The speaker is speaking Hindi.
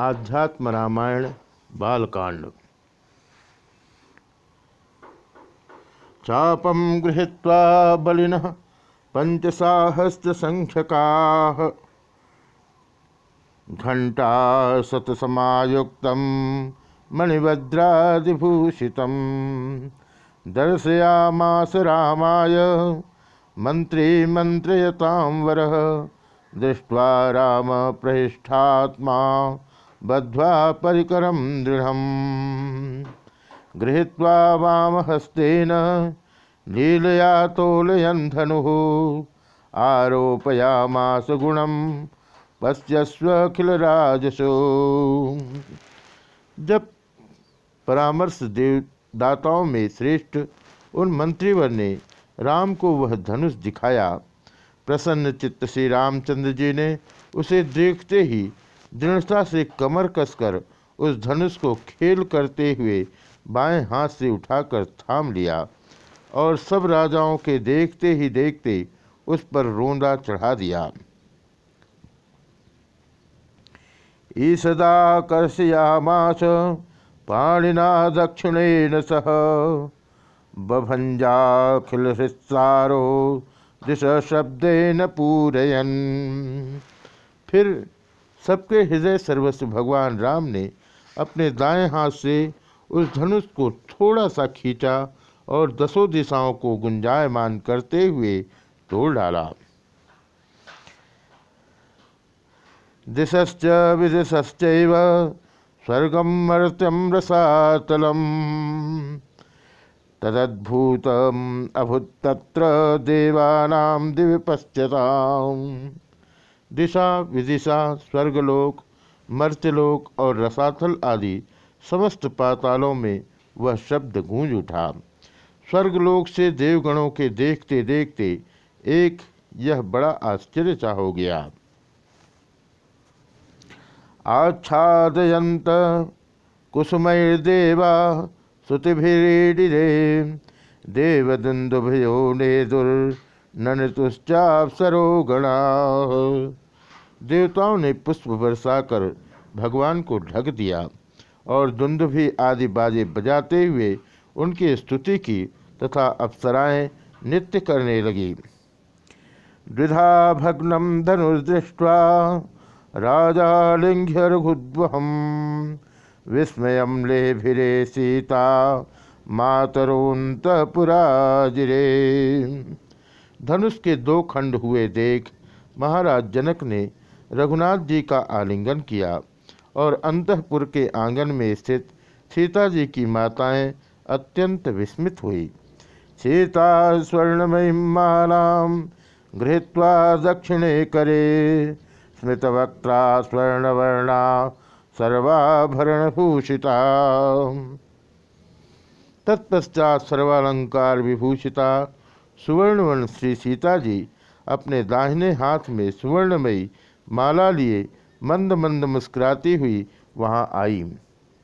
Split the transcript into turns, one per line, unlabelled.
आध्यात्म रामायण बालकांड। चापम गृहीत्वा बलिन पंचसाहस्रसंख्यका घंटा शतसमायुक्त मणिभद्रादिभूषित। दर्शयामास रामाय मंत्री मंत्रयतां वरः दृष्ट्वा राम प्रहिष्ठात्मा बद्ध्वा परिकरं दृढ़ गृहीत्वा वामहस्तेन लीलया तोलयन् धनुः आरोपयामास गुणं पश्यस्वखिलराजसो जब परामर्श देवदाताओं में श्रेष्ठ उन मंत्रीवर ने राम को वह धनुष दिखाया, प्रसन्न चित्त श्री रामचंद्र जी ने उसे देखते ही दृढ़ता से कमर कसकर उस धनुष को खेल करते हुए बाएँ हाथ से उठाकर थाम लिया और सब राजाओं के देखते ही देखते उस पर रोंदा चढ़ा दिया। ईसदाकर्षयामास पाणिना दक्षिणेन सह। बभंजाखिल हृत्सारो, दिश शब्देन पूरयन। फिर सबके हृदय सर्वस्व भगवान राम ने अपने दाएँ हाथ से उस धनुष को थोड़ा सा खींचा और दसों दिशाओं को गुंजायमान करते हुए तोड़ डाला। दिशश्च विदिशश्च स्वर्गम मर्त्यम रसातलम। तदद्भुत अभूत तत्र देवानाम दिव्य पश्चताम दिशा, विदिशा, स्वर्गलोक, मर्त्यलोक और रसातल आदि समस्त पातालों में वह शब्द गूंज उठा। स्वर्गलोक से देवगणों के देखते देखते एक यह बड़ा आश्चर्य सा हो गया। आच्छादयंत कुसुमैर्देवा श्रुतिभिरीडिरे देवदुन्दुभयो नेदुर्ननतुश्चापसरो गणा देवताओं ने पुष्प बरसाकर भगवान को ढक दिया और दुंदुभि आदि बाजे बजाते हुए उनकी स्तुति की तथा अप्सराएँ नृत्य करने लगी। द्विधा भग्नम धनुर्दृष्ट्वा राजा लिंग्य रघुद्वहम, विस्मय लेभिरे सीता मातरोन्तपुराजिरे धनुष के दो खंड हुए देख महाराज जनक ने रघुनाथ जी का आलिंगन किया और अंतपुर के आँगन में स्थित सीता जी की माताएँ अत्यंत विस्मित हुई। सीता, स्वर्णमयी मालाम, गृहीत्वा दक्षिणे करे। स्मृतवक्त्रा, स्वर्णवर्णा, सर्वाभरणभूषिता। तत्पश्चात सर्वालंकार विभूषिता सुवर्णवर्ण श्री सीता जी अपने दाहिने हाथ में सुवर्णमयी माला लिए मंद मंद मुस्कुराती हुई वहाँ आई।